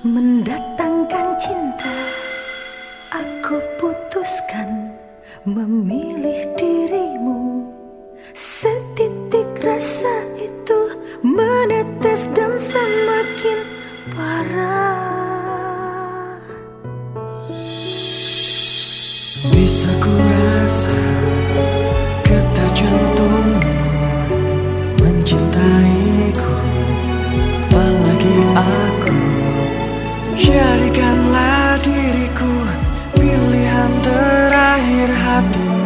mendatangkan cinta aku putuskan memilih dirimu. Setitik rasa itu menetes dan semakin parah. Bisa ku rasa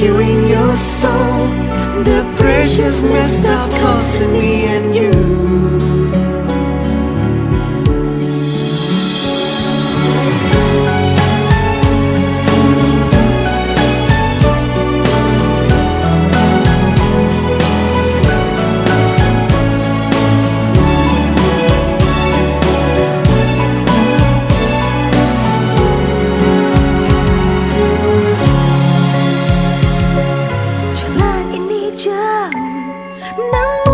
here in your soul The precious messed that thoughts in me and you não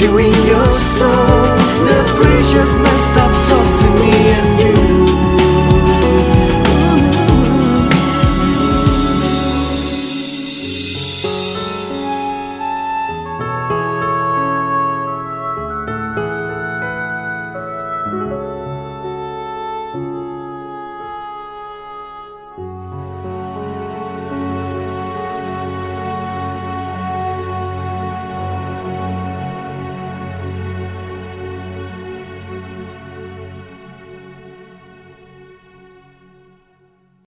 you in your soul.